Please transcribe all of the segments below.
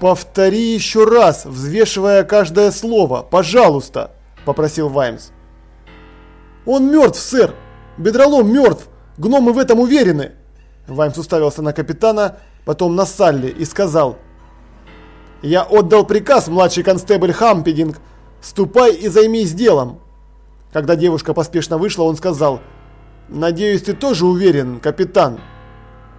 «Повтори еще раз, взвешивая каждое слово, пожалуйста», – попросил Ваймс. «Он мертв, сэр! Бедролом мертв! Гномы в этом уверены!» Ваймс уставился на капитана, потом на Салли и сказал. «Я отдал приказ, младший констебль Хампединг, ступай и займись делом!» Когда девушка поспешно вышла, он сказал. «Надеюсь, ты тоже уверен, капитан?»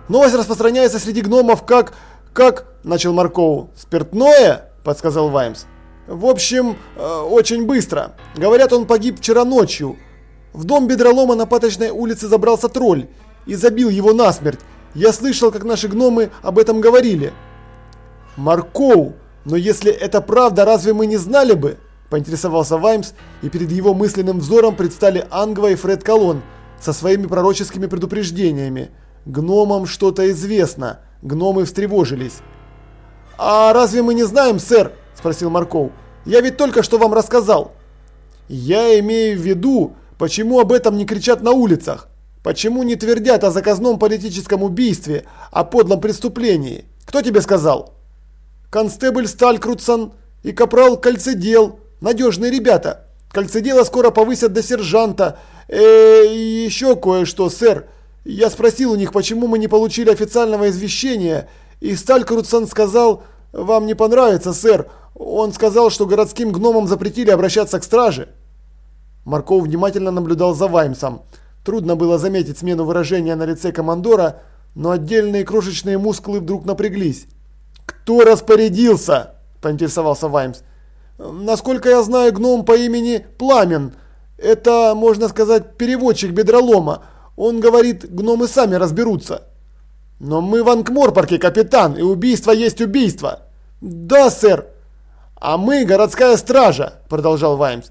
«Новость распространяется среди гномов как «Как?» – начал Маркоу. «Спиртное?» – подсказал Ваймс. «В общем, э, очень быстро. Говорят, он погиб вчера ночью. В дом Бедролома на Паточной улице забрался тролль и забил его насмерть. Я слышал, как наши гномы об этом говорили». «Маркоу, но если это правда, разве мы не знали бы?» – поинтересовался Ваймс, и перед его мысленным взором предстали Ангва и Фред Колон со своими пророческими предупреждениями. «Гномам что-то известно». Гномы встревожились. «А разве мы не знаем, сэр?» – спросил Марков. «Я ведь только что вам рассказал». «Я имею в виду, почему об этом не кричат на улицах? Почему не твердят о заказном политическом убийстве, о подлом преступлении? Кто тебе сказал?» «Констебль Сталькрутсон и капрал Кольцедел. Надежные ребята. Кольцедела скоро повысят до сержанта. Э, еще кое-что, сэр. Я спросил у них, почему мы не получили официального извещения, и Сталькрутсон сказал, вам не понравится, сэр. Он сказал, что городским гномам запретили обращаться к страже. Марков внимательно наблюдал за Ваймсом. Трудно было заметить смену выражения на лице командора, но отдельные крошечные мускулы вдруг напряглись. «Кто распорядился?» – поинтересовался Ваймс. «Насколько я знаю, гном по имени Пламен. Это, можно сказать, переводчик бедролома. Он говорит, гномы сами разберутся. Но мы в Анкморпорке, капитан, и убийство есть убийство. Да, сэр. А мы городская стража, продолжал Ваймс.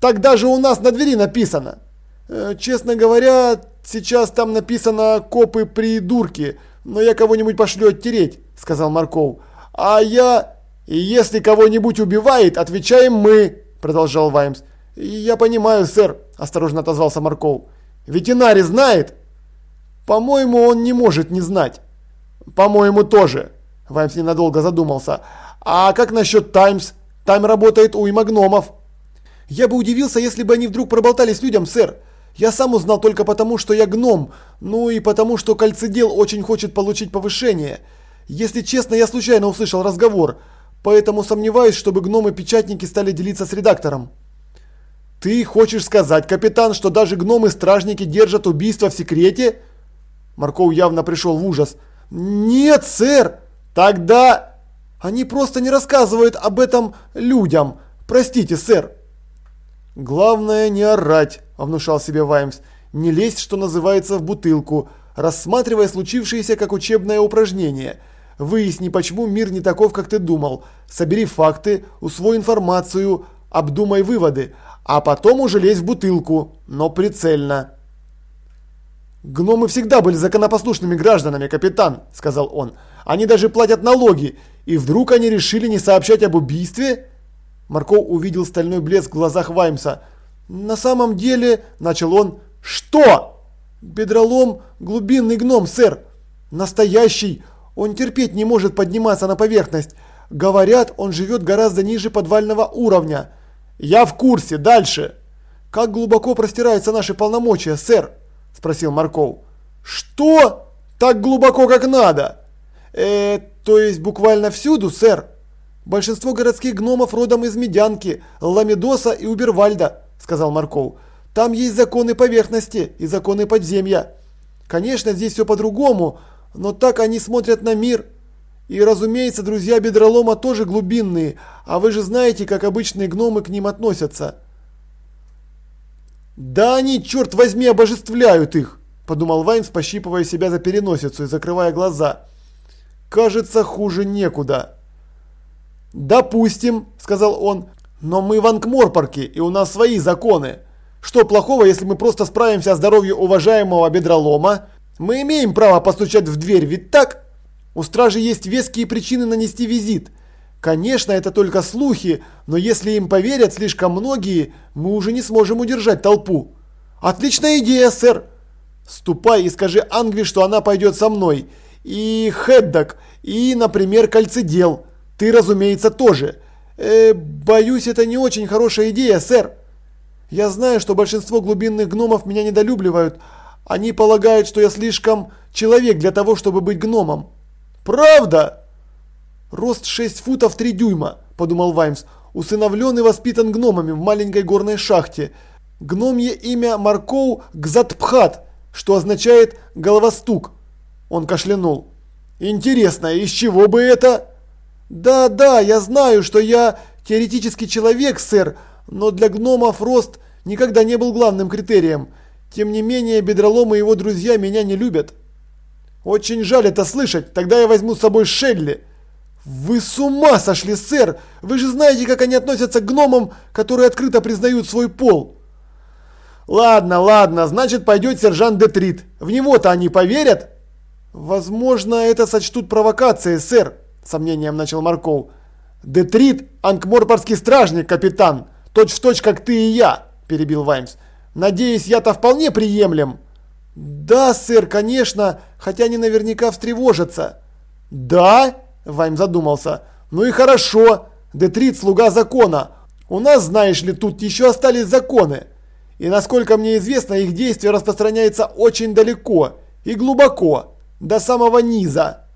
Так даже у нас на двери написано. Э, честно говоря, сейчас там написано «копы придурки», но я кого-нибудь пошлю оттереть, сказал Марков. А я... Если кого-нибудь убивает, отвечаем мы, продолжал Ваймс. Я понимаю, сэр, осторожно отозвался Марков. Ветеринарий знает? По-моему, он не может не знать. По-моему, тоже. Ваймс ненадолго задумался. А как насчет Таймс? Тайм работает у имагномов. Я бы удивился, если бы они вдруг проболтались людям, сэр. Я сам узнал только потому, что я гном, ну и потому, что кольцедел очень хочет получить повышение. Если честно, я случайно услышал разговор, поэтому сомневаюсь, чтобы гномы-печатники стали делиться с редактором. «Ты хочешь сказать, капитан, что даже гномы-стражники держат убийство в секрете?» Марков явно пришел в ужас. «Нет, сэр! Тогда...» «Они просто не рассказывают об этом людям. Простите, сэр!» «Главное не орать», – внушал себе Ваймс. «Не лезть, что называется, в бутылку, рассматривая случившееся как учебное упражнение. Выясни, почему мир не таков, как ты думал. Собери факты, усвой информацию, обдумай выводы а потом уже лезть в бутылку, но прицельно. «Гномы всегда были законопослушными гражданами, капитан», – сказал он. «Они даже платят налоги, и вдруг они решили не сообщать об убийстве?» Марков увидел стальной блеск в глазах Ваймса. «На самом деле», – начал он, – «что?» «Бедролом – глубинный гном, сэр. Настоящий. Он терпеть не может подниматься на поверхность. Говорят, он живет гораздо ниже подвального уровня. «Я в курсе. Дальше!» «Как глубоко простираются наши полномочия, сэр?» – спросил Марков. «Что? Так глубоко, как надо?» «Э, то есть буквально всюду, сэр?» «Большинство городских гномов родом из Медянки, Ламедоса и Убервальда», – сказал Марков. «Там есть законы поверхности и законы подземья. Конечно, здесь все по-другому, но так они смотрят на мир». И, разумеется, друзья Бедролома тоже глубинные, а вы же знаете, как обычные гномы к ним относятся. «Да они, черт возьми, обожествляют их!» – подумал Ваймс, пощипывая себя за переносицу и закрывая глаза. «Кажется, хуже некуда». «Допустим», – сказал он, – «но мы в Анкморпорке, и у нас свои законы. Что плохого, если мы просто справимся о здоровье уважаемого бедролома? Мы имеем право постучать в дверь, ведь так?» У стражи есть веские причины нанести визит. Конечно, это только слухи, но если им поверят слишком многие, мы уже не сможем удержать толпу. Отличная идея, сэр. Ступай и скажи Ангви, что она пойдет со мной. И Хеддок, и, например, Кольцедел. Ты, разумеется, тоже. Э, боюсь, это не очень хорошая идея, сэр. Я знаю, что большинство глубинных гномов меня недолюбливают. Они полагают, что я слишком человек для того, чтобы быть гномом. Правда? Рост 6 футов 3 дюйма, подумал Ваймс. Усыновлен и воспитан гномами в маленькой горной шахте. Гномье имя Маркоу Гзатпхат, что означает «головостук». Он кашлянул. «Интересно, из чего бы это?» «Да, да, я знаю, что я теоретически человек, сэр, но для гномов рост никогда не был главным критерием. Тем не менее, Бедролом и его друзья меня не любят». «Очень жаль это слышать, тогда я возьму с собой Шелли». «Вы с ума сошли, сэр! Вы же знаете, как они относятся к гномам, которые открыто признают свой пол!» «Ладно, ладно, значит пойдет сержант Детрит. В него-то они поверят?» «Возможно, это сочтут провокацией, сэр», – сомнением начал Марков. «Детрит – анкморпорский стражник, капитан, точь в точь, как ты и я», – перебил Ваймс. «Надеюсь, я-то вполне приемлем». «Да, сэр, конечно, хотя они наверняка встревожатся». «Да?» – Вайм задумался. «Ну и хорошо. Детрит – слуга закона. У нас, знаешь ли, тут еще остались законы. И насколько мне известно, их действие распространяется очень далеко и глубоко до самого низа.